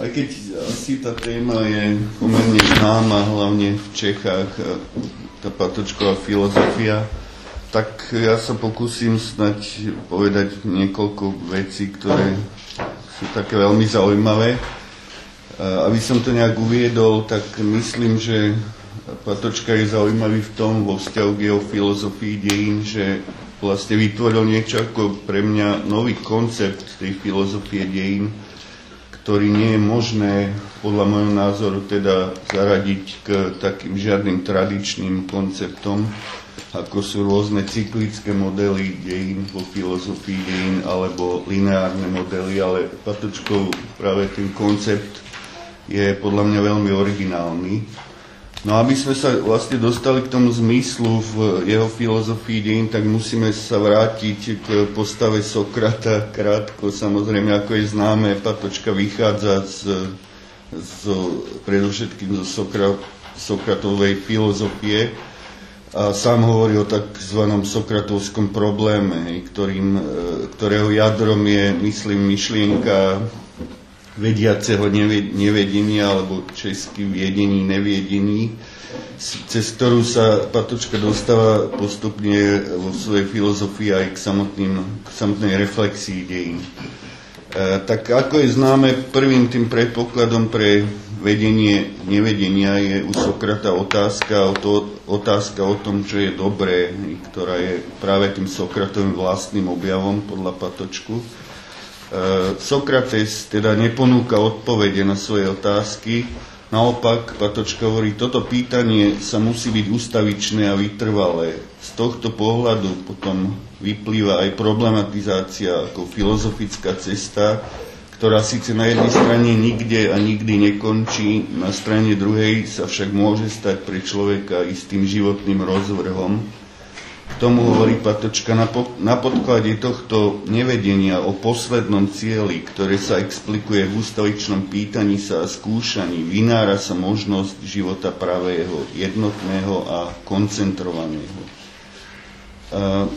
Aj keď asi tá téma je pomerne známa, hlavne v Čechách, tá patočková filozofia, tak ja sa pokúsim snať povedať niekoľko vecí, ktoré sú také veľmi zaujímavé. Aby som to nejak uviedol, tak myslím, že Patočka je zaujímavý v tom vo vzťahu k jeho filozofii dejín, že vlastne vytvoril niečo ako pre mňa nový koncept tej filozofie dejín, ktorý nie je možné podľa môjho názoru teda zaradiť k takým žiadnym tradičným konceptom, ako sú rôzne cyklické modely dejín vo filozofii dejín alebo lineárne modely, ale Patočkov práve ten koncept je podľa mňa veľmi originálny No aby sme sa vlastne dostali k tomu zmyslu v jeho filozofii dejín, tak musíme sa vrátiť k postave Sokrata krátko. Samozrejme, ako je známe, Patočka vychádza z, z, predovšetkým zo Sokra, Sokratovej filozofie a sám hovorí o tzv. sokratovskom probléme, ktorým, e, ktorého jadrom je, myslím, myšlienka vediaceho nevedenia alebo česky viedení neviedení, cez ktorú sa Patočka dostáva postupne vo svojej filozofii aj k, samotným, k samotnej reflexii dejín. E, tak ako je známe, prvým tým predpokladom pre vedenie nevedenia je u Sokrata otázka o, to, otázka o tom, čo je dobré, ktorá je práve tým Sokratovým vlastným objavom podľa Patočku. E, Sokrates teda neponúka odpovede na svoje otázky, naopak Patočka hovorí, toto pýtanie sa musí byť ustavičné a vytrvalé. Z tohto pohľadu potom vyplýva aj problematizácia ako filozofická cesta, ktorá síce na jednej strane nikde a nikdy nekončí, na strane druhej sa však môže stať pre človeka istým životným rozvrhom, tomu hovorí Patočka, na, po, na podklade tohto nevedenia o poslednom cieli, ktoré sa explikuje v ústavičnom pýtaní sa a skúšaní, vynára sa možnosť života pravého, jednotného a koncentrovaného. Uh,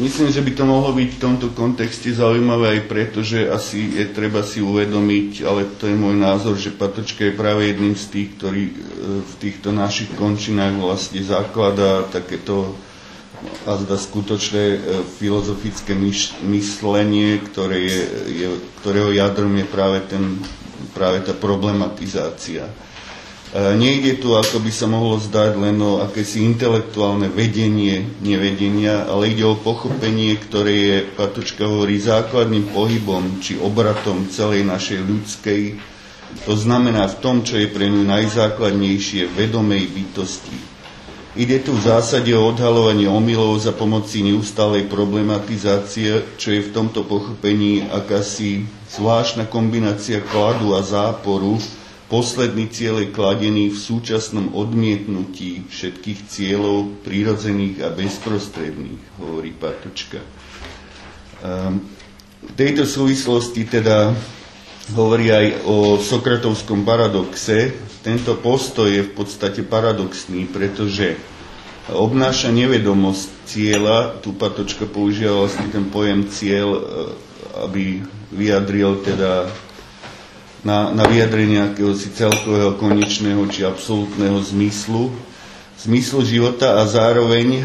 myslím, že by to mohlo byť v tomto kontexte zaujímavé aj preto, že asi je treba si uvedomiť, ale to je môj názor, že Patočka je práve jedným z tých, ktorý uh, v týchto našich končinách vlastne zakladá takéto a zda skutočné e, filozofické myš, myslenie, ktoré je, je, ktorého jadrom je práve, ten, práve tá problematizácia. E, nejde tu, ako by sa mohlo zdať, len o akési intelektuálne vedenie nevedenia, ale ide o pochopenie, ktoré je, Patočka hovorí, základným pohybom či obratom celej našej ľudskej, to znamená v tom, čo je pre ňu najzákladnejšie vedomej bytosti, Ide tu v zásade o odhalovanie omylov za pomoci neustálej problematizácie, čo je v tomto pochopení akási zvláštna kombinácia kladu a záporu. Posledný cieľ je kladený v súčasnom odmietnutí všetkých cieľov prírodzených a bezprostredných, hovorí Patočka. Ehm, v tejto súvislosti teda hovorí aj o sokratovskom paradoxe, tento postoj je v podstate paradoxný, pretože obnáša nevedomosť cieľa, tu Patočka používa vlastne ten pojem cieľ, e, aby vyjadril teda na, na vyjadrenie si celkového konečného či absolútneho zmyslu, zmyslu života a zároveň e,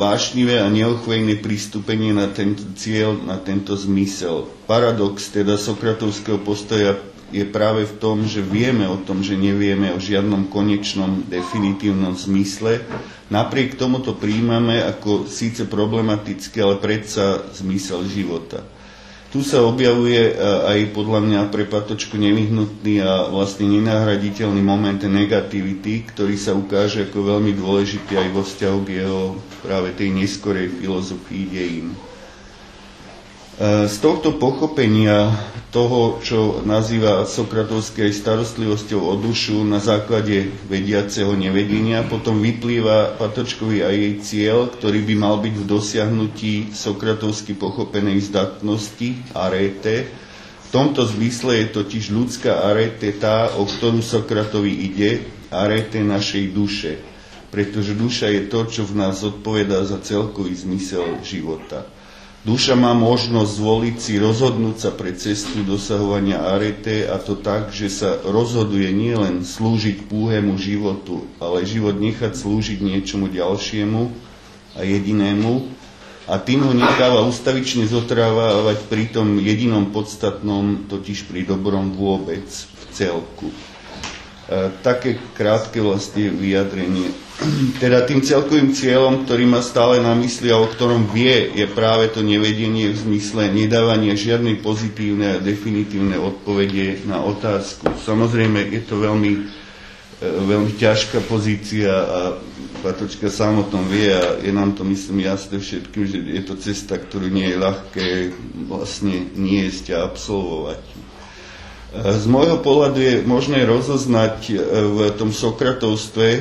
vášnivé a neochvejné pristúpenie na tento cieľ, na tento zmysel. Paradox teda sokratovského postoja je práve v tom, že vieme o tom, že nevieme o žiadnom konečnom definitívnom zmysle. Napriek tomu to príjmame ako síce problematické, ale predsa zmysel života. Tu sa objavuje e, aj podľa mňa pre Patočku nevyhnutný a vlastne nenahraditeľný moment negativity, ktorý sa ukáže ako veľmi dôležitý aj vo vzťahu k jeho práve tej neskorej filozofii dejín. E, z tohto pochopenia toho, čo nazýva Sokratovské starostlivosťou o dušu na základe vediaceho nevedenia, potom vyplýva Patočkovi aj jej cieľ, ktorý by mal byť v dosiahnutí sokratovsky pochopenej zdatnosti, arete. V tomto zmysle je totiž ľudská arete tá, o ktorú Sokratovi ide, arete našej duše, pretože duša je to, čo v nás odpovedá za celkový zmysel života. Duša má možnosť zvoliť si rozhodnúť sa pre cestu dosahovania arete a to tak, že sa rozhoduje nielen slúžiť púhému životu, ale život nechať slúžiť niečomu ďalšiemu a jedinému a tým ho necháva ustavične zotrávať pri tom jedinom podstatnom, totiž pri dobrom vôbec v celku. E, také krátke vlastne vyjadrenie. Teda tým celkovým cieľom, ktorý má stále na mysli a o ktorom vie, je práve to nevedenie v zmysle nedávania žiadnej pozitívnej a definitívnej odpovede na otázku. Samozrejme, je to veľmi, e, veľmi ťažká pozícia a Patočka sám o tom vie a je nám to, myslím, jasné všetkým, že je to cesta, ktorú nie je ľahké vlastne niesť a absolvovať. Z môjho pohľadu je možné rozoznať e, v tom Sokratovstve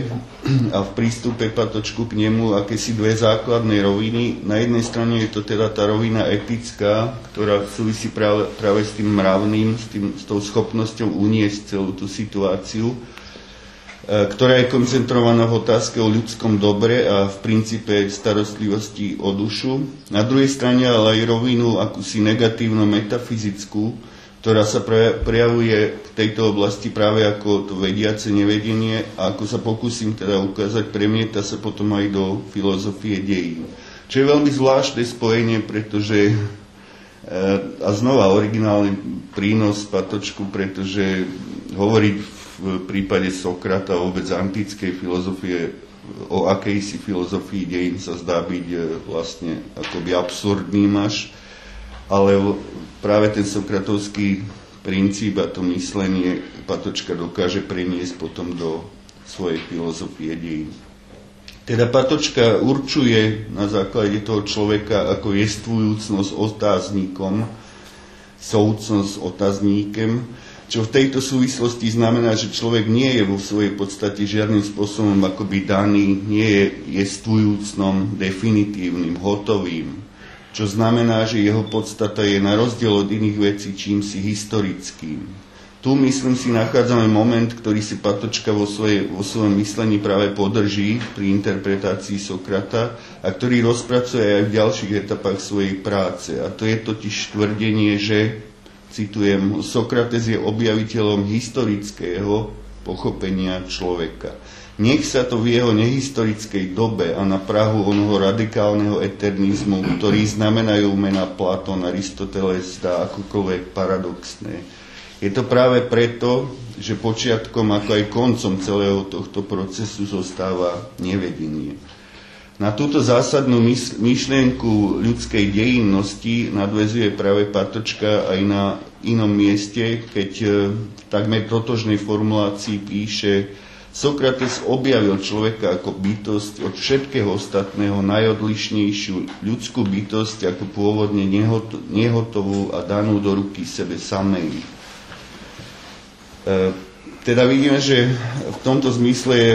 a v prístupe Patočku k nemu akési dve základné roviny. Na jednej strane je to teda tá rovina etická, ktorá súvisí práve, práve s tým mravným, s, tým, s tou schopnosťou uniesť celú tú situáciu, e, ktorá je koncentrovaná v otázke o ľudskom dobre a v princípe starostlivosti o dušu. Na druhej strane ale aj rovinu akúsi negatívno-metafyzickú, ktorá sa prejavuje v tejto oblasti práve ako to vediace nevedenie a ako sa pokúsim teda ukázať, premieta sa potom aj do filozofie dejín. Čo je veľmi zvláštne spojenie, pretože eh, a znova originálny prínos Patočku, pretože hovoriť v prípade Sokrata vôbec antickej filozofie o akejsi filozofii dejín sa zdá byť eh, vlastne akoby absurdným až, ale práve ten sokratovský princíp a to myslenie Patočka dokáže preniesť potom do svojej filozofie dejín. Teda Patočka určuje na základe toho človeka ako jestvujúcnosť otáznikom, soucnosť otázníkem, čo v tejto súvislosti znamená, že človek nie je vo svojej podstate žiadnym spôsobom akoby daný, nie je jestvujúcnom, definitívnym, hotovým, čo znamená, že jeho podstata je na rozdiel od iných vecí čím si historickým. Tu, myslím si, nachádzame moment, ktorý si Patočka vo, svojej, vo svojom myslení práve podrží pri interpretácii Sokrata a ktorý rozpracuje aj v ďalších etapách svojej práce. A to je totiž tvrdenie, že, citujem, Sokrates je objaviteľom historického pochopenia človeka. Nech sa to v jeho nehistorickej dobe a na Prahu onho radikálneho eternizmu, ktorý znamenajú mena Platón, Aristoteles, dá akokoľvek paradoxné. Je to práve preto, že počiatkom ako aj koncom celého tohto procesu zostáva nevedenie. Na túto zásadnú myšlienku ľudskej dejinnosti nadvezuje práve Patočka aj na inom mieste, keď v takmer totožnej formulácii píše Sokrates objavil človeka ako bytosť od všetkého ostatného najodlišnejšiu ľudskú bytosť ako pôvodne nehotovú a danú do ruky sebe samej. E, teda vidíme, že v tomto zmysle je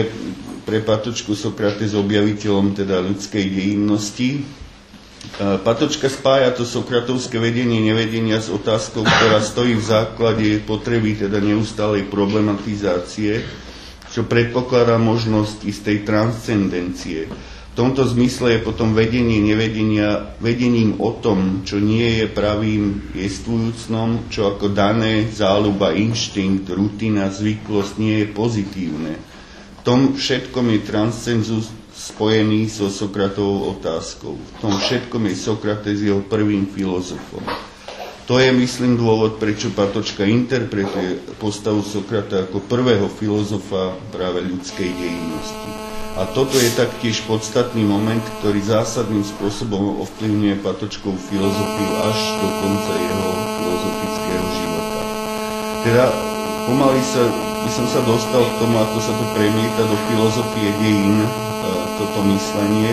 pre Patočku Sokrates objaviteľom teda ľudskej dejinnosti. E, Patočka spája to sokratovské vedenie nevedenia s otázkou, ktorá stojí v základe potreby teda neustálej problematizácie čo predpokladá možnosť istej transcendencie. V tomto zmysle je potom vedenie nevedenia vedením o tom, čo nie je pravým jestvujúcnom, čo ako dané záľuba, inštinkt, rutina, zvyklosť nie je pozitívne. V tom všetkom je transcenzus spojený so Sokratovou otázkou. V tom všetkom je Sokrates jeho prvým filozofom. To je, myslím, dôvod, prečo Patočka interpretuje postavu Sokrata ako prvého filozofa práve ľudskej dejinnosti. A toto je taktiež podstatný moment, ktorý zásadným spôsobom ovplyvňuje Patočkovú filozofiu až do konca jeho filozofického života. Teda pomaly sa, by som sa dostal k tomu, ako sa to premieta do filozofie dejín, e, toto myslenie.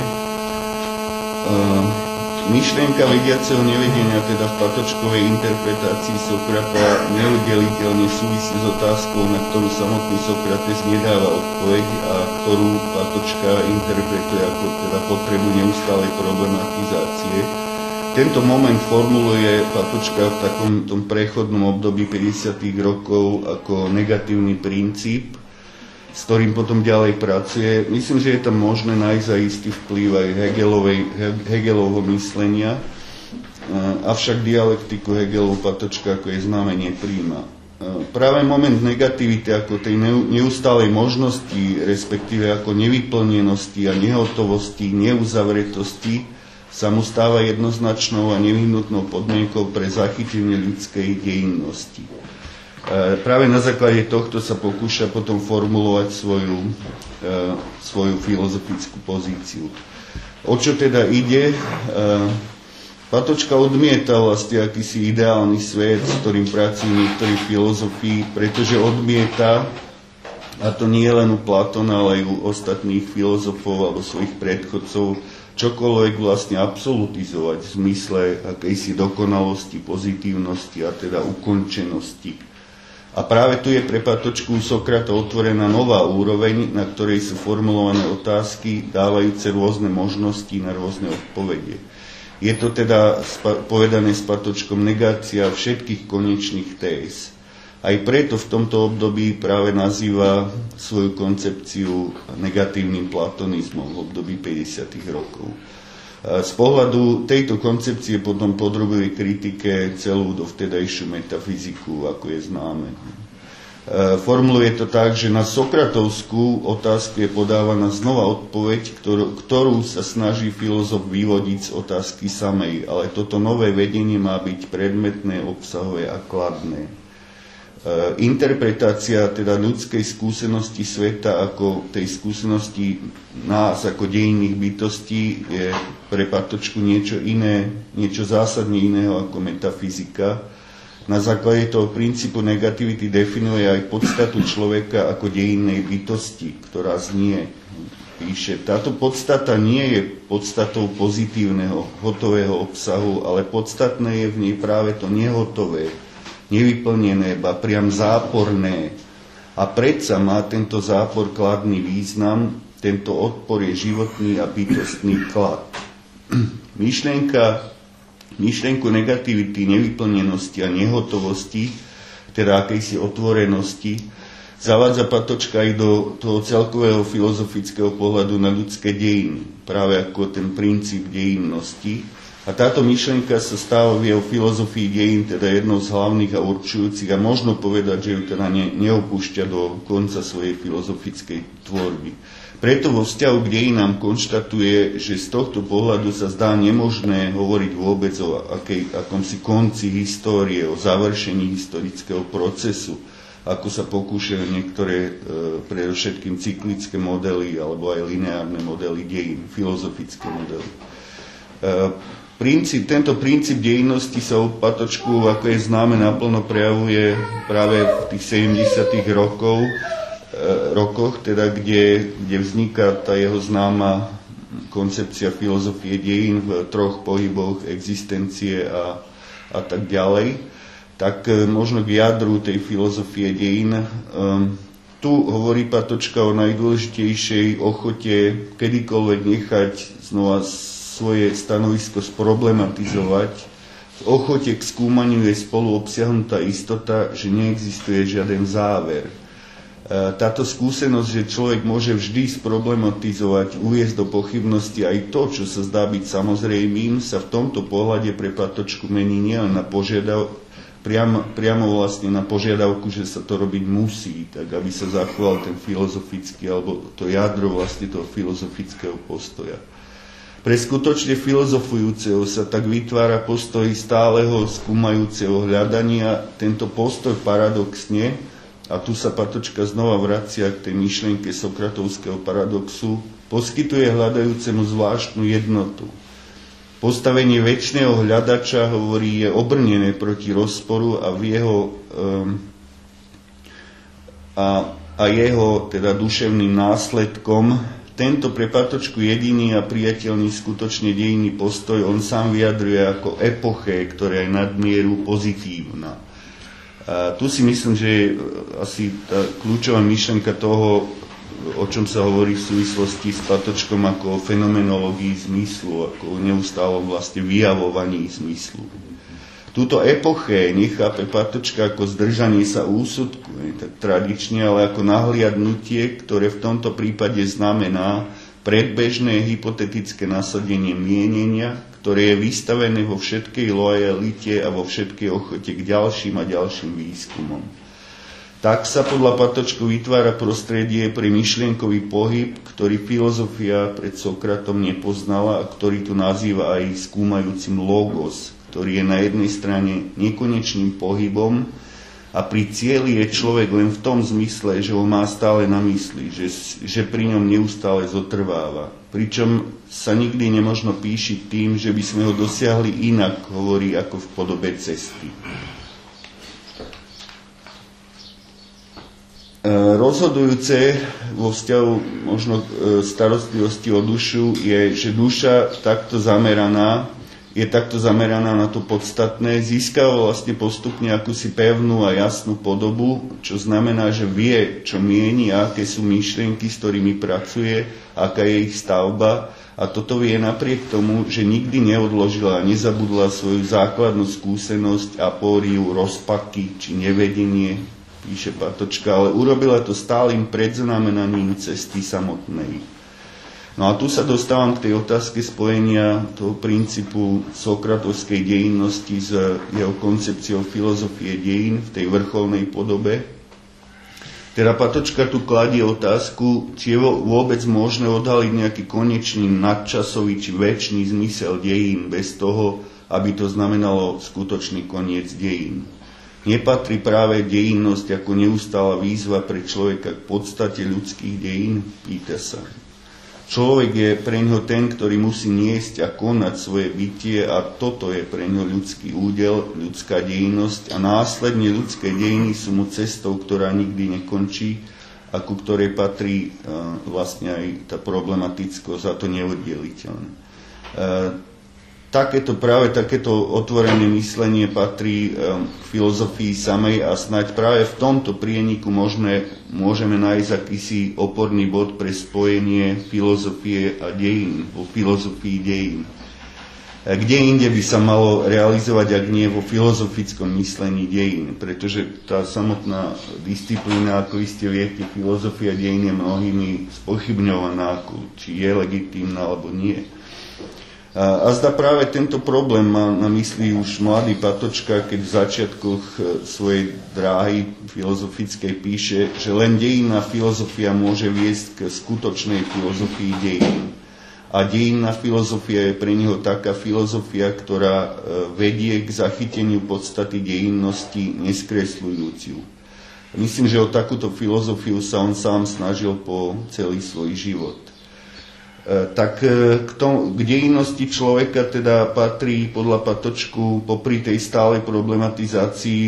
Myšlienka vediaceho nevedenia, teda v patočkovej interpretácii Sokrata, neudeliteľne súvisí s otázkou, na ktorú samotný Sokrates nedáva odpoveď a ktorú patočka interpretuje ako teda potrebu neustálej problematizácie. Tento moment formuluje Patočka v takom tom prechodnom období 50. rokov ako negatívny princíp, s ktorým potom ďalej pracuje. Myslím, že je tam možné nájsť aj istý vplyv aj Hegelovej, Hegelovho myslenia. avšak dialektiku Hegelov Patočka, ako je známe, nepríjma. Práve moment negativity ako tej neustálej možnosti, respektíve ako nevyplnenosti a nehotovosti, neuzavretosti, sa mu stáva jednoznačnou a nevyhnutnou podmienkou pre zachytenie ľudskej dejinnosti. E, práve na základe tohto sa pokúša potom formulovať svoju, e, svoju filozofickú pozíciu. O čo teda ide? E, Patočka odmieta vlastne akýsi ideálny svet, s ktorým pracujú niektorí filozofii, pretože odmieta, a to nie len u Platona, ale aj u ostatných filozofov alebo svojich predchodcov, čokoľvek vlastne absolutizovať v zmysle akejsi dokonalosti, pozitívnosti a teda ukončenosti. A práve tu je pre Patočku Sokrata otvorená nová úroveň, na ktorej sú formulované otázky, dávajúce rôzne možnosti na rôzne odpovede. Je to teda povedané s Patočkom negácia všetkých konečných téz. Aj preto v tomto období práve nazýva svoju koncepciu negatívnym platonizmom v období 50. rokov. Z pohľadu tejto koncepcie potom podrobuje kritike celú dovtedajšiu metafyziku, ako je známe. E, formuluje to tak, že na Sokratovskú otázku je podávaná znova odpoveď, ktorú, ktorú sa snaží filozof vyvodiť z otázky samej, ale toto nové vedenie má byť predmetné, obsahové a kladné. E, interpretácia teda ľudskej skúsenosti sveta ako tej skúsenosti nás ako dejinných bytostí je pre Patočku niečo iné, niečo zásadne iného ako metafyzika. Na základe toho princípu negativity definuje aj podstatu človeka ako dejinnej bytosti, ktorá znie, píše, táto podstata nie je podstatou pozitívneho, hotového obsahu, ale podstatné je v nej práve to nehotové, nevyplnené, ba priam záporné. A predsa má tento zápor kladný význam, tento odpor je životný a bytostný klad. Myšlienka, myšlienku negativity, nevyplnenosti a nehotovosti, teda akejsi otvorenosti, zavádza Patočka aj do toho celkového filozofického pohľadu na ľudské dejiny, práve ako ten princíp dejinnosti, a táto myšlienka sa stáva v jeho filozofii dejín teda jednou z hlavných a určujúcich a možno povedať, že ju teda ne, neopúšťa do konca svojej filozofickej tvorby. Preto vo vzťahu k dejinám konštatuje, že z tohto pohľadu sa zdá nemožné hovoriť vôbec o akej, akomsi konci histórie, o završení historického procesu, ako sa pokúšajú niektoré e, predovšetkým cyklické modely alebo aj lineárne modely dejín, filozofické modely. E, Princíp, tento princíp dejinnosti sa u Patočku, ako je známe, naplno prejavuje práve v tých 70. rokov, e, rokoch, teda kde, kde vzniká tá jeho známa koncepcia filozofie dejín v troch pohyboch existencie a, a tak ďalej, tak e, možno k jadru tej filozofie dejín. E, tu hovorí Patočka o najdôležitejšej ochote kedykoľvek nechať znova svoje stanovisko sproblematizovať. V ochote k skúmaniu je spolu obsiahnutá istota, že neexistuje žiaden záver. E, táto skúsenosť, že človek môže vždy sproblematizovať, uviezť do pochybnosti aj to, čo sa zdá byť samozrejmým, sa v tomto pohľade pre Patočku mení nielen na požiadav, priamo, priamo vlastne na požiadavku, že sa to robiť musí, tak aby sa zachoval ten filozofický, alebo to jadro vlastne toho filozofického postoja. Pre skutočne filozofujúceho sa tak vytvára postoj stáleho skúmajúceho hľadania. Tento postoj paradoxne, a tu sa Patočka znova vracia k tej myšlienke sokratovského paradoxu, poskytuje hľadajúcemu zvláštnu jednotu. Postavenie väčšného hľadača, hovorí, je obrnené proti rozporu a v jeho um, a, a jeho teda duševným následkom tento pre Patočku jediný a priateľný skutočne dejný postoj on sám vyjadruje ako epoché, ktorá je nadmieru pozitívna. A tu si myslím, že je asi tá kľúčová myšlenka toho, o čom sa hovorí v súvislosti s Patočkom ako o fenomenológii zmyslu, ako o neustálom vlastne vyjavovaní zmyslu. Túto epoché nechápe Patočka ako zdržanie sa úsudku, nie tak tradične, ale ako nahliadnutie, ktoré v tomto prípade znamená predbežné hypotetické nasadenie mienenia, ktoré je vystavené vo všetkej lojalite a vo všetkej ochote k ďalším a ďalším výskumom. Tak sa podľa Patočku vytvára prostredie pre myšlienkový pohyb, ktorý filozofia pred Sokratom nepoznala a ktorý tu nazýva aj skúmajúcim logos, ktorý je na jednej strane nekonečným pohybom a pri cieli je človek len v tom zmysle, že ho má stále na mysli, že, že pri ňom neustále zotrváva. Pričom sa nikdy nemožno píšiť tým, že by sme ho dosiahli inak, hovorí ako v podobe cesty. E, rozhodujúce vo vzťahu možno e, starostlivosti o dušu je, že duša takto zameraná je takto zameraná na to podstatné, získava vlastne postupne akúsi pevnú a jasnú podobu, čo znamená, že vie, čo mieni aké sú myšlienky, s ktorými pracuje, aká je ich stavba a toto vie napriek tomu, že nikdy neodložila a nezabudla svoju základnú skúsenosť a póriu rozpaky či nevedenie, píše Patočka, ale urobila to stálym predznamenaním cesty samotnej. No a tu sa dostávam k tej otázke spojenia toho princípu sokratovskej dejinnosti s jeho koncepciou filozofie dejín v tej vrcholnej podobe. Teda Patočka tu kladie otázku, či je vôbec možné odhaliť nejaký konečný nadčasový či väčší zmysel dejín bez toho, aby to znamenalo skutočný koniec dejín. Nepatrí práve dejinnosť ako neustála výzva pre človeka k podstate ľudských dejín? Pýta sa. Človek je pre ňo ten, ktorý musí niesť a konať svoje bytie a toto je pre ňo ľudský údel, ľudská dejinnosť a následne ľudské dejiny sú mu cestou, ktorá nikdy nekončí a ku ktorej patrí uh, vlastne aj tá problematickosť a to neoddeliteľné. Takéto, práve takéto otvorené myslenie patrí k filozofii samej a snáď práve v tomto prieniku môžeme, môžeme nájsť akýsi oporný bod pre spojenie filozofie a dejín, vo filozofii dejín. Kde inde by sa malo realizovať, ak nie vo filozofickom myslení dejín, pretože tá samotná disciplína, ako iste viete, filozofia dejín je mnohými spochybňovaná, či je legitímna alebo nie. A zda práve tento problém má na mysli už mladý Patočka, keď v začiatkoch e, svojej dráhy filozofickej píše, že len dejinná filozofia môže viesť k skutočnej filozofii dejín. A dejinná filozofia je pre neho taká filozofia, ktorá e, vedie k zachyteniu podstaty dejinnosti, neskresľujúciu. Myslím, že o takúto filozofiu sa on sám snažil po celý svoj život. E, tak e, k, tom, k dejinnosti človeka teda patrí podľa Patočku popri tej stálej problematizácii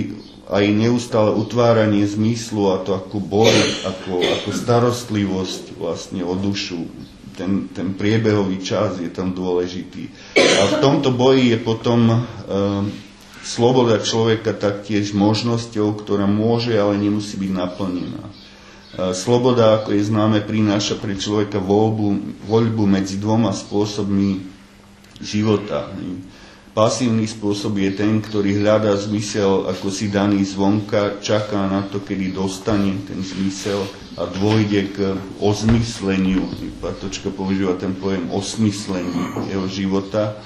aj neustále utváranie zmyslu a to ako boj, ako, ako starostlivosť vlastne o dušu. Ten, ten priebehový čas je tam dôležitý. A v tomto boji je potom e, sloboda človeka taktiež možnosťou, ktorá môže, ale nemusí byť naplnená. Sloboda, ako je známe, prináša pre človeka voľbu, voľbu medzi dvoma spôsobmi života. Pasívny spôsob je ten, ktorý hľadá zmysel ako si daný zvonka, čaká na to, kedy dostane ten zmysel a dôjde k ozmysleniu. Patočka používa ten pojem osmysleniu jeho života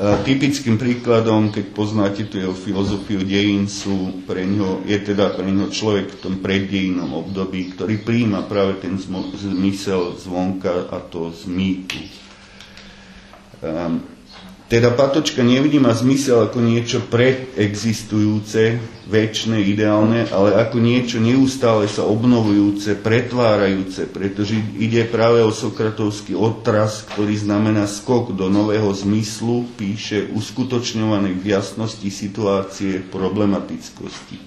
Typickým príkladom, keď poznáte tu jeho filozofiu dejín, sú pre ňo, je teda pre ňo človek v tom preddejinnom období, ktorý príjma práve ten zmysel zvonka a to z mýtu. Um, teda patočka nevníma zmysel ako niečo predexistujúce, väčšie, ideálne, ale ako niečo neustále sa obnovujúce, pretvárajúce, pretože ide práve o sokratovský odraz, ktorý znamená skok do nového zmyslu, píše uskutočňovaný v jasnosti situácie problematickosti.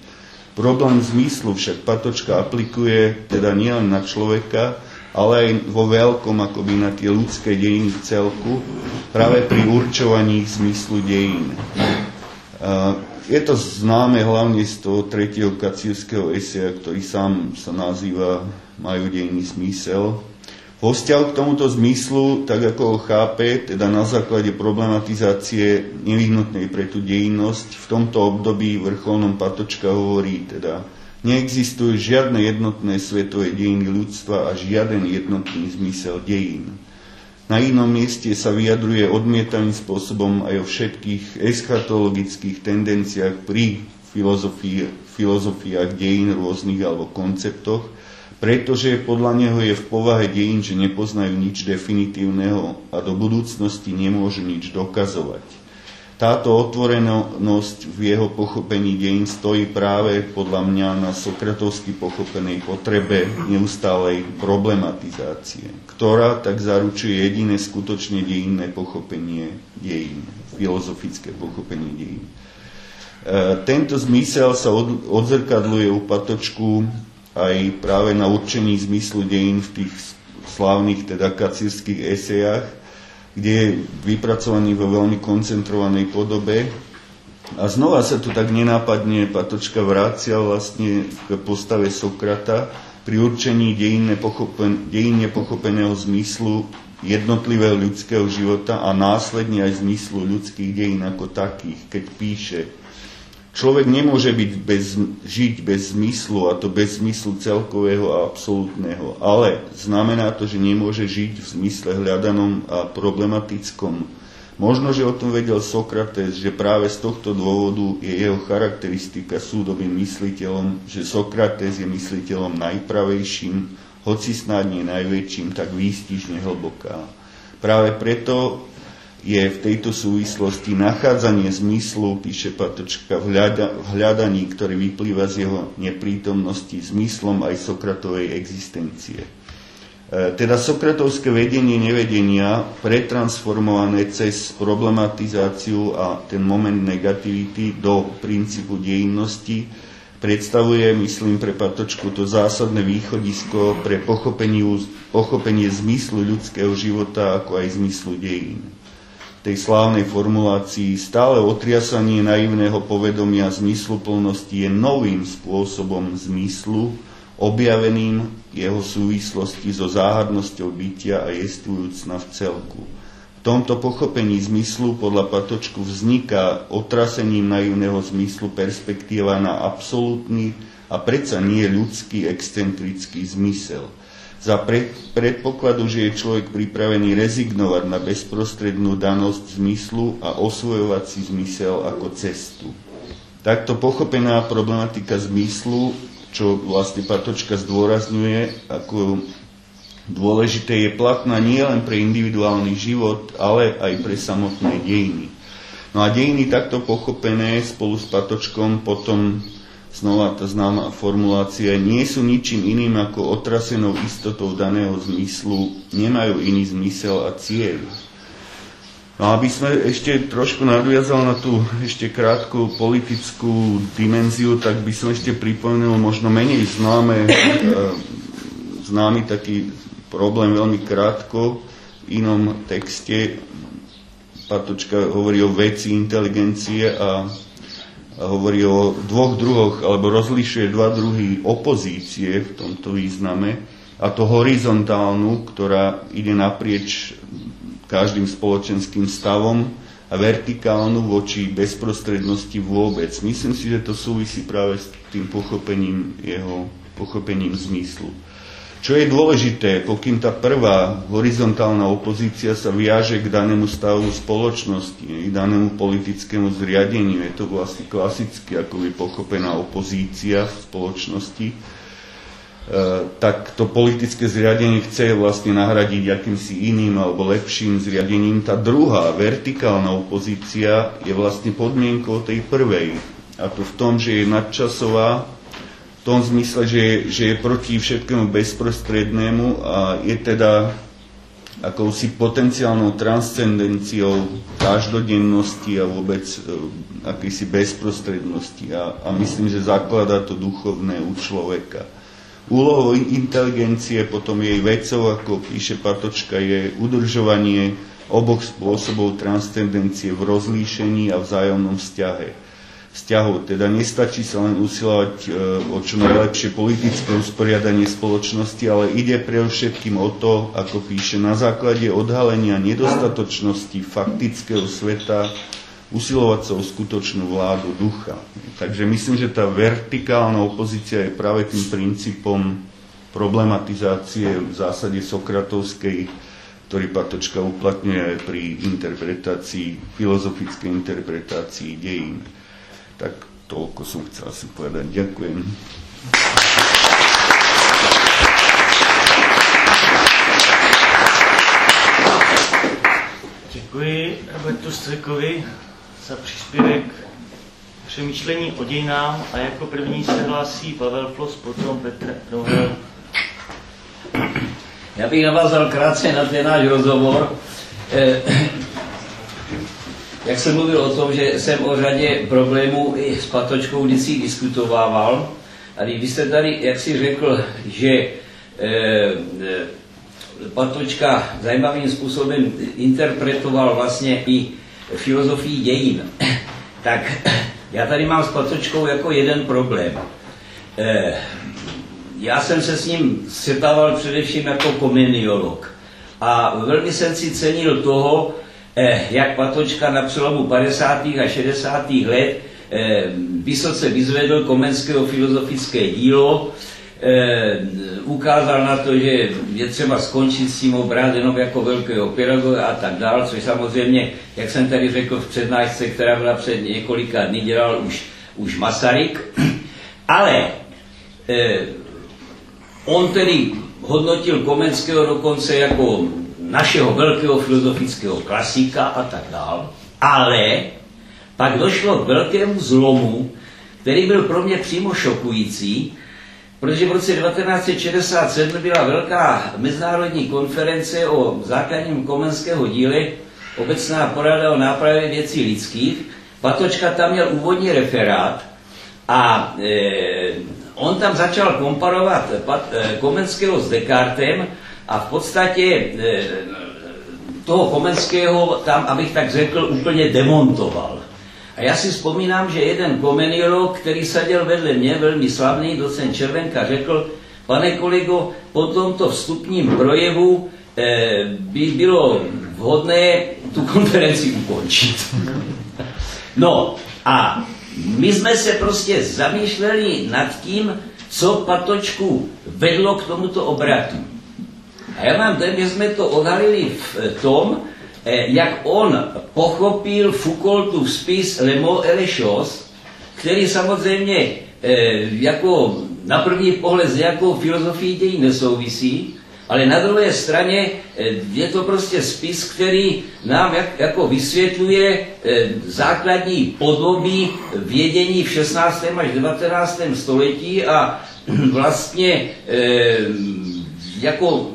Problém zmyslu však patočka aplikuje teda nielen na človeka, ale aj vo veľkom akoby na tie ľudské dejiny v celku, práve pri určovaní zmyslu dejín. Je to známe hlavne z toho tretieho kacívského eseja, ktorý sám sa nazýva Majú dejný zmysel. Vo k tomuto zmyslu, tak ako ho chápe, teda na základe problematizácie nevyhnutnej pre tú dejinnosť, v tomto období vrcholnom Patočka hovorí teda Neexistuje žiadne jednotné svetové dejiny ľudstva a žiaden jednotný zmysel dejín. Na inom mieste sa vyjadruje odmietavým spôsobom aj o všetkých eschatologických tendenciách pri filozofii, filozofiách dejín rôznych alebo konceptoch, pretože podľa neho je v povahe dejín, že nepoznajú nič definitívneho a do budúcnosti nemôžu nič dokazovať. Táto otvorenosť v jeho pochopení dejín stojí práve podľa mňa na sokratovsky pochopenej potrebe neustálej problematizácie, ktorá tak zaručuje jediné skutočne dejinné pochopenie dejín, filozofické pochopenie dejín. E, tento zmysel sa odzrkadluje u Patočku aj práve na určení zmyslu dejín v tých slávnych teda kacírskych esejach, kde je vypracovaný vo veľmi koncentrovanej podobe. A znova sa tu tak nenápadne Patočka vrácia vlastne k postave Sokrata pri určení dejinne, pochopen, dejinne pochopeného zmyslu jednotlivého ľudského života a následne aj zmyslu ľudských dejín ako takých, keď píše Človek nemôže byť bez, žiť bez zmyslu, a to bez zmyslu celkového a absolútneho. Ale znamená to, že nemôže žiť v zmysle hľadanom a problematickom. Možno, že o tom vedel Sokrates, že práve z tohto dôvodu je jeho charakteristika súdobým mysliteľom, že Sokrates je mysliteľom najpravejším, hoci snad nie najväčším, tak výstižne hlboká. Práve preto je v tejto súvislosti nachádzanie zmyslu, píše Patočka, v, hľada, v hľadaní, ktorý vyplýva z jeho neprítomnosti, zmyslom aj Sokratovej existencie. E, teda sokratovské vedenie nevedenia, pretransformované cez problematizáciu a ten moment negativity do princípu dejinnosti, predstavuje, myslím, pre Patočku to zásadné východisko pre pochopenie zmyslu ľudského života, ako aj zmyslu dejín tej slávnej formulácii stále otriasanie naivného povedomia zmysluplnosti je novým spôsobom zmyslu, objaveným jeho súvislosti so záhadnosťou bytia a jestvujúcna v celku. V tomto pochopení zmyslu podľa Patočku vzniká otrasením naivného zmyslu perspektíva na absolútny a predsa nie ľudský excentrický zmysel – za predpokladu, že je človek pripravený rezignovať na bezprostrednú danosť zmyslu a osvojovať si zmysel ako cestu. Takto pochopená problematika zmyslu, čo vlastne Patočka zdôrazňuje, ako dôležité je platná nielen pre individuálny život, ale aj pre samotné dejiny. No a dejiny takto pochopené spolu s Patočkom potom znova tá známa formulácia, nie sú ničím iným ako otrasenou istotou daného zmyslu, nemajú iný zmysel a cieľ. No aby sme ešte trošku nadviazal na tú ešte krátku politickú dimenziu, tak by som ešte pripomenul možno menej známe, e, známy taký problém veľmi krátko v inom texte. Patočka hovorí o veci inteligencie a hovorí o dvoch druhoch, alebo rozlišuje dva druhy opozície v tomto význame, a to horizontálnu, ktorá ide naprieč každým spoločenským stavom a vertikálnu voči bezprostrednosti vôbec. Myslím si, že to súvisí práve s tým pochopením jeho pochopením zmyslu. Čo je dôležité, pokým tá prvá horizontálna opozícia sa viaže k danému stavu spoločnosti, k danému politickému zriadeniu, je to vlastne klasicky by pochopená opozícia v spoločnosti, e, tak to politické zriadenie chce vlastne nahradiť akýmsi iným alebo lepším zriadením. Tá druhá, vertikálna opozícia je vlastne podmienkou tej prvej. A to v tom, že je nadčasová, v tom zmysle, že, že je proti všetkému bezprostrednému a je teda akousi potenciálnou transcendenciou každodennosti a vôbec e, akýsi bezprostrednosti. A, a myslím, že zaklada to duchovné u človeka. Úlohou inteligencie, potom jej vecou, ako píše Patočka, je udržovanie oboch spôsobov transcendencie v rozlíšení a vzájomnom vzťahe vzťahov. Teda nestačí sa len usilovať e, o čo najlepšie politické usporiadanie spoločnosti, ale ide pre všetkým o to, ako píše, na základe odhalenia nedostatočnosti faktického sveta usilovať sa o skutočnú vládu ducha. Takže myslím, že tá vertikálna opozícia je práve tým princípom problematizácie v zásade sokratovskej ktorý Patočka uplatňuje pri interpretácii, filozofickej interpretácii dejín. Tak toľko som chcel asi povedať. Ďakujem. Děkuji Robertu Strekovi za příspěvek přemýšlení o dějinám a jako první se hlásí Pavel Flos, potom Petr Nohel. Já bych navázal krátce na ten náš rozhovor. Eh, jak jsem mluvil o tom, že jsem o řadě problémů i s Patočkou vždycky diskutovával, a vy jste tady, jak si řekl, že eh, Patočka zajímavým způsobem interpretoval vlastně i filozofii dějin, tak já tady mám s Patočkou jako jeden problém. Eh, já jsem se s ním setával především jako komeniolog. A velmi jsem si cenil toho, eh, jak Patočka na přelomu 50. a 60. let eh, vysoce vyzvedl komenského filozofické dílo, ukázal na to, že je třeba skončit s tím brát jenom jako velkého pedagoga a tak dál, což samozřejmě, jak jsem tady řekl v přednášce, která byla před několika dny, dělal už, už Masaryk. Ale eh, on tedy hodnotil Komenského dokonce jako našeho velkého filozofického klasika a tak dál. Ale pak došlo k velkému zlomu, který byl pro mě přímo šokující, protože v roce 1967 byla velká mezinárodní konference o základním komenského díle, obecná porada o nápravě věcí lidských. Patočka tam měl úvodní referát a e, on tam začal komparovat pat, e, Komenského s Descartem a v podstatě e, toho Komenského tam, abych tak řekl, úplně demontoval. A já si vzpomínám, že jeden komeniolog, který seděl vedle mě, velmi slavný, docent Červenka, řekl, pane kolego, po tomto vstupním projevu eh, by bylo vhodné tu konferenci ukončit. no a my jsme se prostě zamýšleli nad tím, co Patočku vedlo k tomuto obratu. A já mám dojem, že jsme to odhalili v tom, Eh, jak on pochopil Foucaultův spis Le mot et les choses, který samozřejmě eh, jako na první pohled s nějakou filozofií dějí nesouvisí, ale na druhé straně je to prostě spis, který nám jak, jako vysvětluje základní podoby vědění v 16. až 19. století a vlastně jako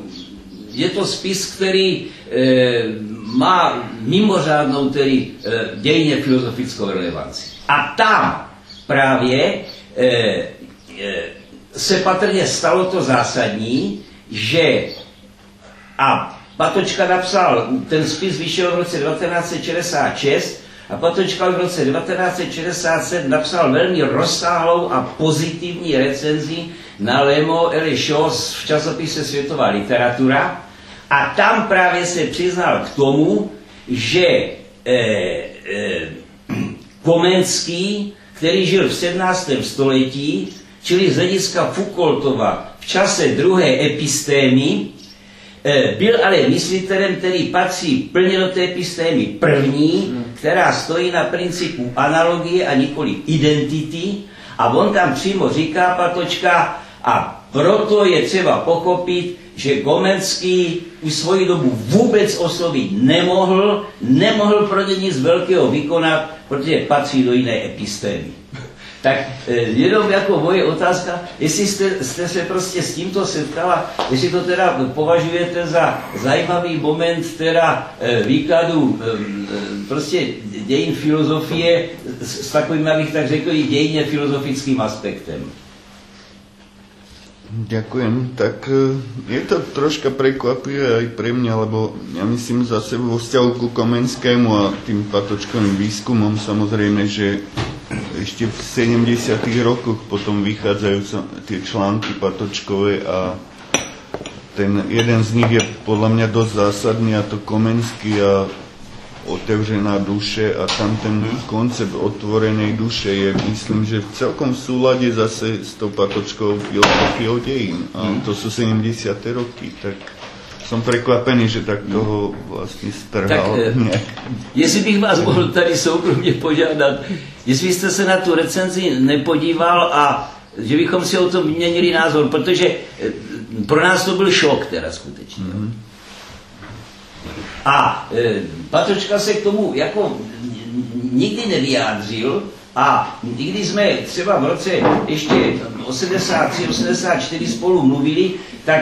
je to spis, který má mimořádnou tedy e, dějně filozofickou relevanci. A tam právě e, e, se patrně stalo to zásadní, že a Patočka napsal, ten spis vyšel v roce 1966 a Patočka v roce 1967 napsal velmi rozsáhlou a pozitivní recenzi na Lemo Eli v časopise Světová literatura, a tam právě se přiznal k tomu, že e, e, Komenský, který žil v 17. století, čili z hlediska Foucaultova v čase druhé epistémy, e, byl ale myslitelem, který patří plně do té epistémy první, která stojí na principu analogie a nikoli identity. A on tam přímo říká, Patočka, a proto je třeba pochopit, že Gomenský už svoji dobu vůbec oslovit nemohl, nemohl pro ně nic velkého vykonat, protože patří do jiné epistémy. Tak e, jenom jako moje otázka, jestli jste, jste se prostě s tímto setkala, jestli to teda považujete za zajímavý moment teda e, výkladu e, prostě dějin filozofie s, s takovým, abych tak řekl, i filozofickým aspektem. Ďakujem. Tak e, je to troška prekvapivé aj pre mňa, lebo ja myslím zase vo vzťahu ku Komenskému a tým patočkovým výskumom samozrejme, že ešte v 70. rokoch potom vychádzajú tie články patočkové a ten jeden z nich je podľa mňa dosť zásadný a to Komenský a otevřená duše a tam ten koncept otvorenej duše je, myslím, že celkom v súlade zase s tou patočkou filozofiou dejín. A to sú 70. roky, tak som prekvapený, že tak toho vlastne strhal. Tak, eh, jestli bych vás mohl tady soukromně požádat, jestli jste se na tu recenzi nepodíval a že bychom si o tom vyměnili názor, protože eh, pro nás to byl šok teda skutečně. Mm-hmm. A e, Patočka se k tomu jako nikdy nevyjádřil a i když jsme třeba v roce ještě 83-84 spolu mluvili, tak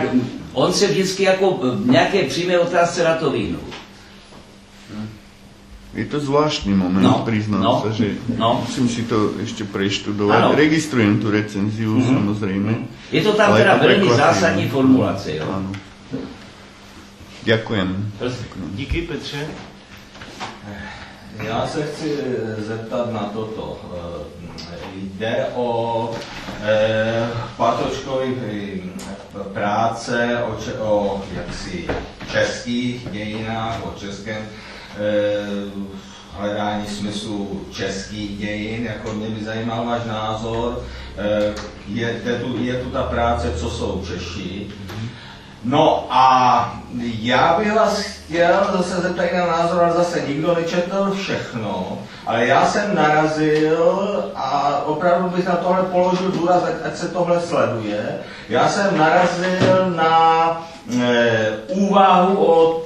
on se vždycky jako v nějaké přímé otázce na to vyhnul. Je to zvláštny moment, no, priznám no, sa, že no. musím si to ešte preštudovať. Ano. Registrujem tú recenziu, mm-hmm. samozrejme. Je to tam teda veľmi zásadní formulácie. Áno. Ďakujem. Díky, Petře. Já se chci zeptat na toto. Jde o eh, Patočkovi práce o, če, o jaksi, českých dějinách, o českém eh, hledání smyslu českých dějin, jako mě by zajímal váš názor. Eh, je, je, tu, je tu ta práce, co jsou Češi, No a já bych vás chtěl zase zeptat na názor, ale zase nikdo nečetl všechno, ale já jsem narazil a opravdu bych na tohle položil důraz, ať se tohle sleduje. Já jsem narazil na e, úvahu o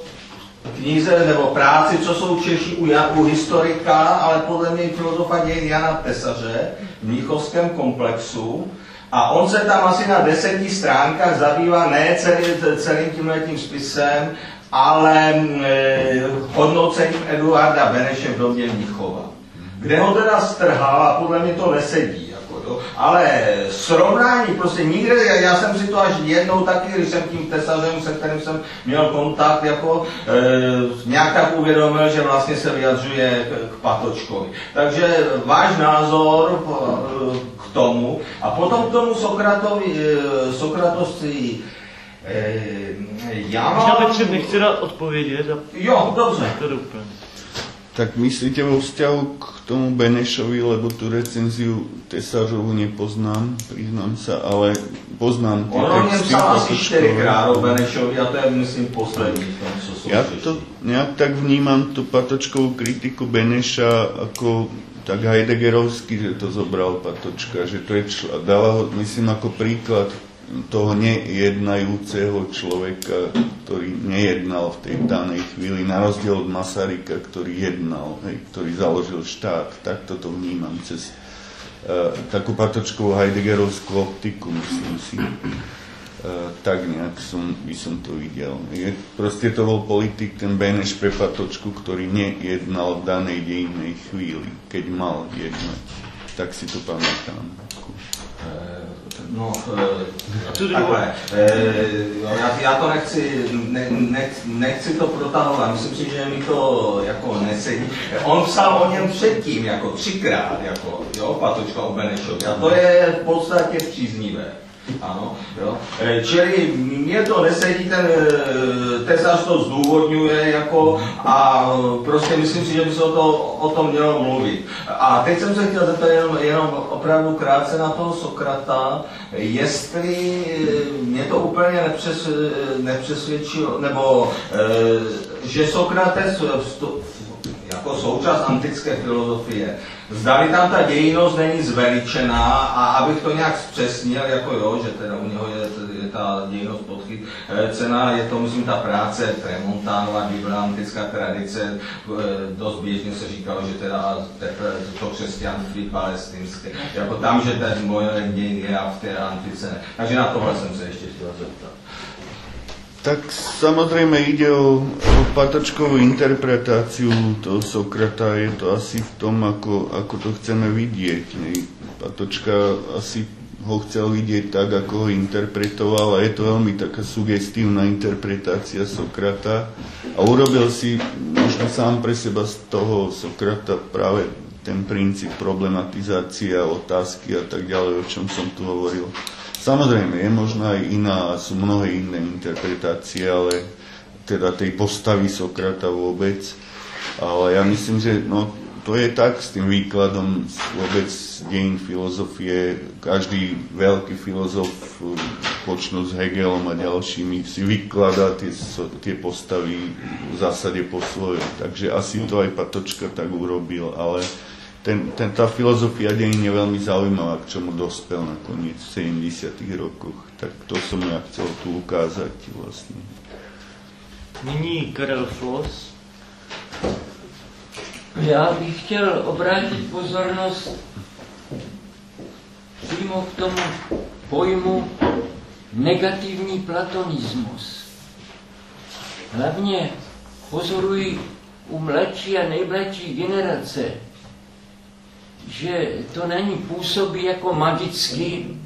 knize nebo práci, co jsou Češi u, u historika, ale podle mě filozofa dějin Jana Tesaře v Mnichovském komplexu, a on se tam asi na deseti stránkách zabývá ne celý, celým tímhletím spisem, ale e, hodnocením Eduarda Beneše v domě Mnichova. Kde ho teda strhal a podle mě to nesedí. Jako, jo. Ale srovnání prostě nikde, já, já jsem si to až jednou taky, když jsem tím tesařem, se kterým jsem měl kontakt, jako e, nějak tak uvědomil, že vlastně se vyjadřuje k, k Patočkovi. Takže váš názor e, tomu. A potom k tomu Sokratovi, e, Sokratosti e, já mám... Možná Petře nechci dát odpovědět. A... Jo, dobře. To doplň. Tak myslíte vo vzťahu k tomu Benešovi, lebo tú recenziu Tesařovu nepoznám, priznám sa, ale poznám tie On texty. On asi 4 krát o Benešovi a to je, myslím, poslední tom, co sú Ja to nejak tak vnímam, tú patočkovú kritiku Beneša ako tak Heideggerovský, že to zobral Patočka, že to je čl- dala ho, myslím, ako príklad toho nejednajúceho človeka, ktorý nejednal v tej danej chvíli, na rozdiel od Masaryka, ktorý jednal, hej, ktorý založil štát. Tak toto vnímam cez uh, takú patočkovú Heideggerovskú optiku, myslím si. Uh, tak nejak som, by som to videl. Je, proste to bol politik, ten Beneš pre Patočku, ktorý nejednal v danej dejnej chvíli, keď mal jednať. Tak si to pamätám. Uh, no, uh. Uh, já, já to nechci, ne, ne, nechci to protahovat, myslím si, že mi to jako nesedí. On psal o něm předtím, jako třikrát, jako, jo, Patočka o Benešovi. A to je v podstatě příznivé. Ano, jo. E, čili mě to nesedí, ten e, tesař to zdůvodňuje jako a prostě myslím si, že by se o, to, o tom mělo mluvit. A teď jsem se chtěl zeptat jenom, jenom opravdu krátce na toho Sokrata, jestli e, mě to úplně nepřes, nepřesvědčilo, nebo že Sokrates jako součást antické filozofie. Zdali tam ta dějinnost není zveličená a abych to nějak zpřesnil, jako jo, že teda u něho je, je ta dějinnost podchycená, je to myslím ta práce Tremontánova, antická tradice, dost běžně se říkalo, že teda to křesťanství palestinské, jako tam, že ten moje dějin je a v té antice ne. Takže na tohle jsem se ještě chtěl zeptat. Tak samozrejme ide o, o patočkovú interpretáciu toho Sokrata, je to asi v tom, ako, ako to chceme vidieť. Patočka asi ho chcel vidieť tak, ako ho interpretoval a je to veľmi taká sugestívna interpretácia Sokrata a urobil si možno sám pre seba z toho Sokrata práve ten princíp problematizácia, otázky a tak ďalej, o čom som tu hovoril. Samozrejme, je možná aj iná, sú mnohé iné interpretácie, ale teda tej postavy Sokrata vôbec. Ale ja myslím, že no, to je tak s tým výkladom vôbec dejín filozofie. Každý veľký filozof, počnú s Hegelom a ďalšími, si vykladá tie, tie postavy v zásade po svojom. Takže asi to aj Patočka tak urobil, ale ten, ten, tá filozofia dejín je veľmi zaujímavá, k čomu dospel nakoniec v 70. rokoch. Tak to som ja chcel tu ukázať vlastne. Nyní Karel Flos. Já bych chtěl obrátit pozornost přímo k tomu pojmu negativní platonismus. Hlavně pozoruji u mladší a nejmladší generace, že to na ní působí jako magický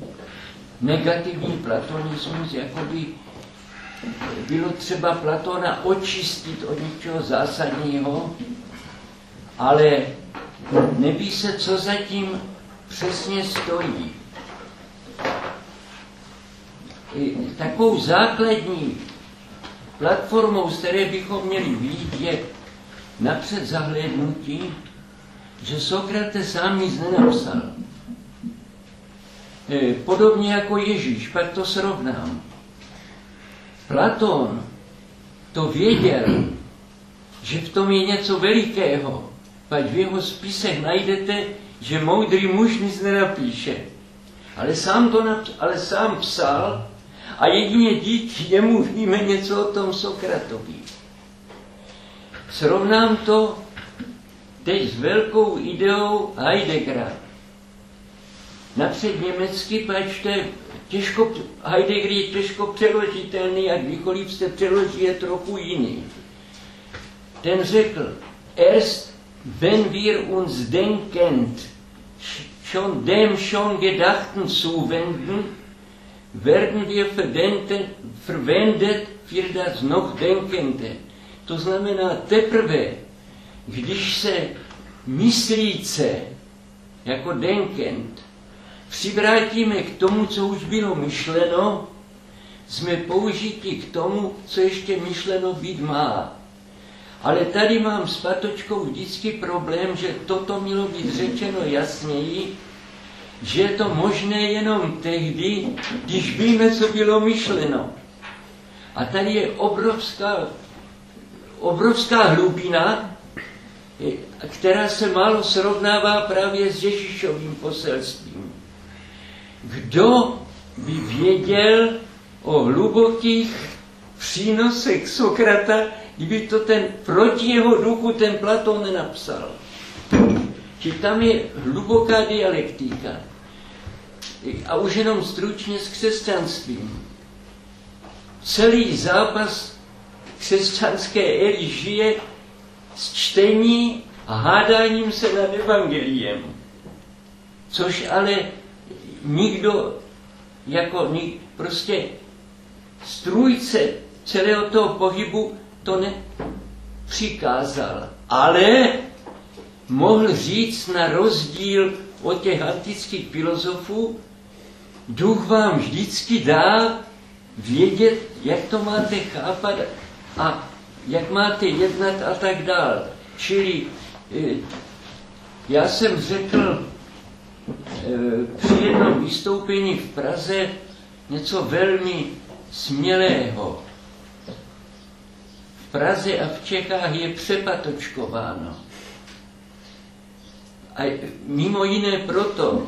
negativní platonismus, jako by bylo třeba Platona očistit od něčeho zásadního, ale neví se, co zatím přesně stojí. Takovou základní platformou, z které bychom měli být, je napřed zahlédnutí, že Sokrates sám nic nenapsal. E, podobně jako Ježíš, pak to srovnám. Platón to věděl, že v tom je něco velikého, pak v jeho spisech najdete, že moudrý muž nic nenapíše. Ale sám, to nap- ale sám psal a jedině díky němu víme něco o tom Sokratovi. Srovnám to teď s velkou ideou Heideggera. Napřed německy, pač to je těžko, Heidegger je těžko přeložitelný, jak kdykoliv se přeloží, je trochu jiný. Ten řekl, erst wenn wir uns denkend schon dem schon Gedachten zuwenden, werden wir verwendet für das noch Denkende. To znamená teprve, když se myslíce jako denkend přivrátíme k tomu, co už bylo myšleno, jsme použiti k tomu, co ještě myšleno být má. Ale tady mám s Patočkou vždycky problém, že toto mělo být řečeno jasněji, že je to možné jenom tehdy, když víme, co bylo myšleno. A tady je obrovská, obrovská hlubina, která se málo srovnává právě s Ježíšovým poselstvím. Kdo by věděl o hlubokých přínosech Sokrata, kdyby to ten proti jeho duchu ten Platón nenapsal. Či tam je hluboká dialektika. A už jenom stručně s křesťanstvím. Celý zápas křesťanské éry žije s čtení a hádáním se nad evangeliem. Což ale nikdo jako nik, prostě strůjce celého toho pohybu to nepřikázal. Ale mohl říct na rozdíl od těch antických filozofů, duch vám vždycky dá vědět, jak to máte chápat a jak máte jednat a tak dál. Čili e, já jsem řekl e, při jednom vystoupení v Praze něco velmi smělého. V Praze a v Čechách je přepatočkováno. A mimo jiné proto,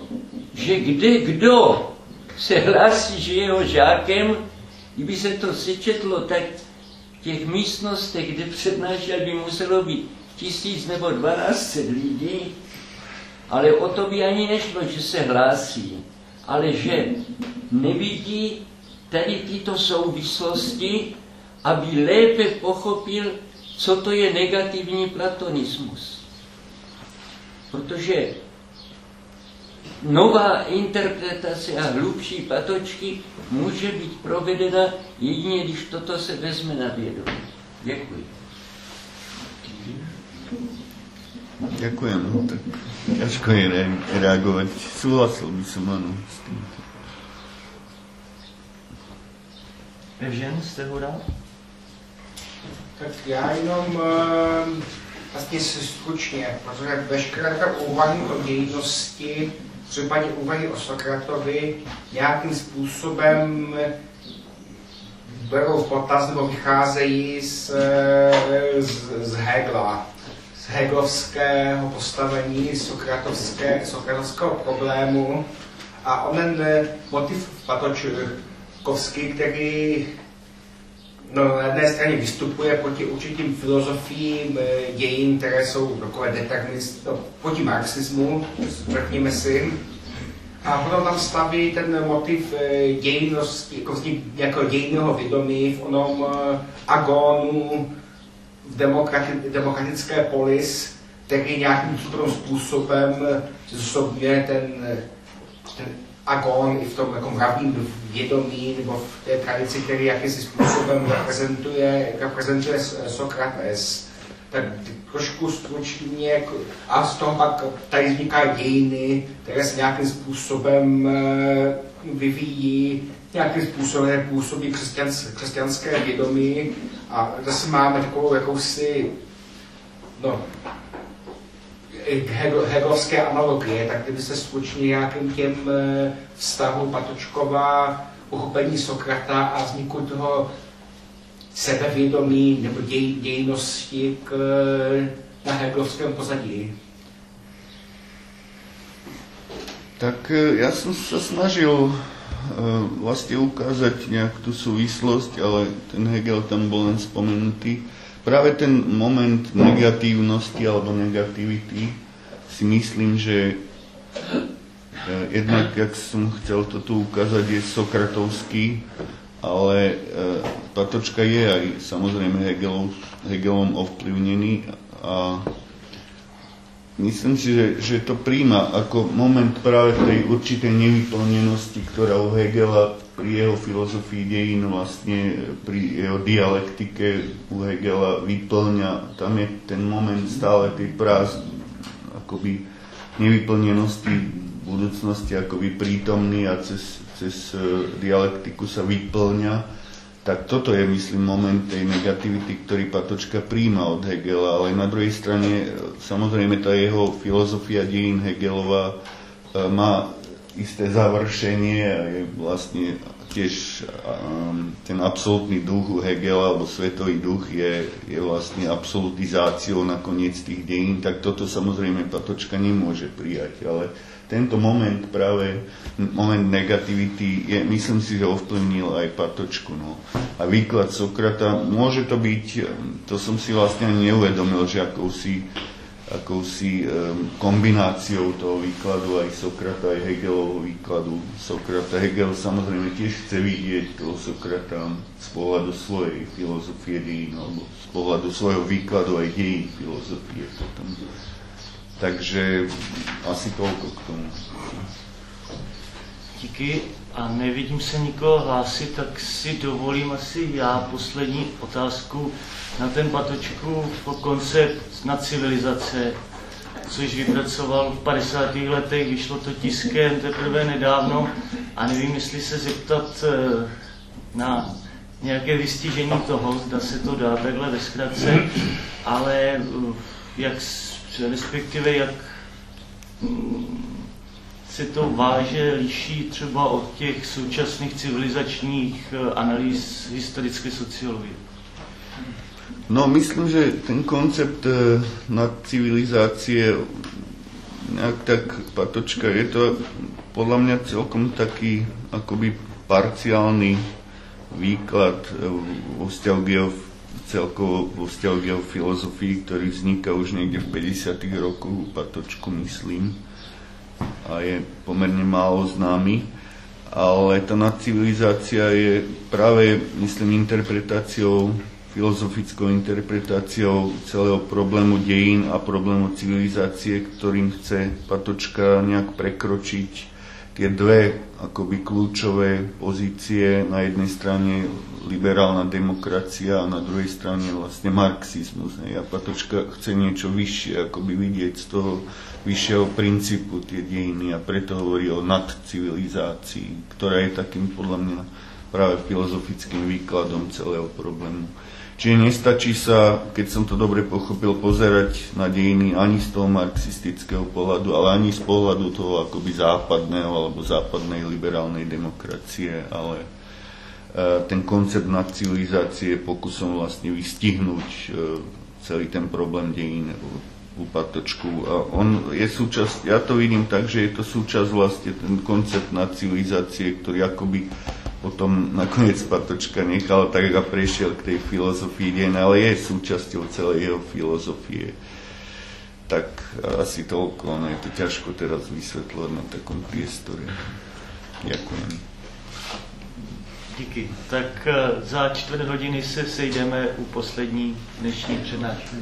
že kde kdo se hlásí, že jeho žákem, kdyby se to sečetlo, tak těch místnostech, kde přednášel, by muselo být tisíc nebo dvanáctset lidí, ale o to by ani nešlo, že se hlásí, ale že nevidí tady tyto souvislosti, aby lépe pochopil, co to je negativní platonismus. Protože nová interpretace a hlubší patočky může být provedena jedině, když toto se vezme na vědomí. Děkuji. Ďakujem. No, tak ťažko je reagovať. Súhlasil by som, áno, s tým. Evžen, jste ho rád? Tak já jenom uh, vlastně stručně, protože veškeré ta úvahy o dějnosti, třeba úvahy o Sokratovi, nějakým způsobem berou v potaz nebo vycházejí z, z, z Hegla, z Heglovského postavení sokratovské, sokratovského problému. A onen motiv Patočkovský, který no, na jedné straně vystupuje proti určitým filozofiím dějin, které jsou takové deterministické, no, proti marxismu, řekněme si, a potom tam staví ten motiv eh, dějnosti, jako nějakého dějného vědomí v onom eh, agonu v demokrati, demokratické polis, který nějakým způsobem eh, zosobňuje ten, ten agon i v tom jako mravním vědomí nebo v té tradici, který jakýsi způsobem reprezentuje, reprezentuje Sokrates tak trošku stručně, a z toho pak tady vznikají dějiny, které se nějakým způsobem eh, vyvíjí, nějakým způsobem působí křesťanské, křesťanské vědomí. A zase máme takovou jakousi no, hegovské analogie, tak kdyby se stručně nějakým těm eh, vztahu Patočkova, uchopení Sokrata a vzniku toho sebevědomí nebo děj, dějnosti k, na heglovském pozadí? Tak e, ja som sa snažil uh, vlastne ukázať nejak tú súvislosť, ale ten Hegel tam bol len spomenutý. Práve ten moment negatívnosti alebo negativity si myslím, že uh, jednak, jak som chcel to tu ukázať, je Sokratovský, ale e, Patočka je aj samozrejme Hegelov, Hegelom ovplyvnený a myslím si, že, že to príjma ako moment práve tej určitej nevyplnenosti, ktorá u Hegela pri jeho filozofii dejín vlastne pri jeho dialektike u Hegela vyplňa, tam je ten moment stále tej prázdny, akoby nevyplnenosti budúcnosti akoby prítomný a cez cez e, dialektiku sa vyplňa, tak toto je, myslím, moment tej negativity, ktorý Patočka príjma od Hegela, ale na druhej strane, e, samozrejme, tá jeho filozofia dejín Hegelova e, má isté završenie a je vlastne tiež um, ten absolútny duch Hegela, alebo svetový duch je, je vlastne absolutizáciou nakoniec tých dejín, tak toto samozrejme Patočka nemôže prijať, ale tento moment práve, moment negativity, je, myslím si, že ovplyvnil aj Patočku. No. A výklad Sokrata, môže to byť, to som si vlastne ani neuvedomil, že akousi, akousi kombináciou toho výkladu aj Sokrata, aj Hegelovho výkladu Sokrata. Hegel samozrejme tiež chce vidieť toho Sokrata z pohľadu svojej filozofie dejín, alebo z pohľadu svojho výkladu aj dejín filozofie. Potom takže asi toľko k tomu. Díky. A nevidím se nikoho hlásit, tak si dovolím asi já poslední otázku na ten patočku po koncept na civilizace, což vypracoval v 50. letech, vyšlo to tiskem teprve nedávno a nevím, jestli se zeptat eh, na nějaké vystižení toho, zda se to dá takhle ve zkratce, ale eh, jak respektive jak mm, se to váže, liší třeba od těch současných civilizačních eh, analýz historické sociologie? No, myslím, že ten koncept eh, nad civilizácie nejak tak patočka, je to podľa mňa celkom taký akoby parciálny výklad eh, vo vzťahu celkovo vo vzťahu k jeho filozofii, ktorý vzniká už niekde v 50. rokoch Patočku, myslím, a je pomerne málo známy. Ale tá nadcivilizácia je práve, myslím, interpretáciou, filozofickou interpretáciou celého problému dejín a problému civilizácie, ktorým chce Patočka nejak prekročiť tie dve akoby kľúčové pozície, na jednej strane liberálna demokracia a na druhej strane vlastne marxizmus. A Patočka chce niečo vyššie, akoby vidieť z toho vyššieho princípu tie dejiny a preto hovorí o nadcivilizácii, ktorá je takým podľa mňa práve filozofickým výkladom celého problému. Čiže nestačí sa, keď som to dobre pochopil, pozerať na dejiny ani z toho marxistického pohľadu, ale ani z pohľadu toho akoby západného alebo západnej liberálnej demokracie, ale e, ten koncept nad civilizácie pokusom vlastne vystihnúť e, celý ten problém dejín u Patočku. A on je súčasť, ja to vidím tak, že je to súčasť vlastne ten koncept nad civilizácie, ktorý akoby potom nakoniec Patočka nechal tak a prešiel k tej filozofii dien, ale je súčasťou celej jeho filozofie. Tak asi toľko, no je to ťažko teraz vysvetľovať na takom priestore. Ďakujem. Díky. Tak eh, za čtvrt hodiny se sejdeme u poslední dnešní přednášky.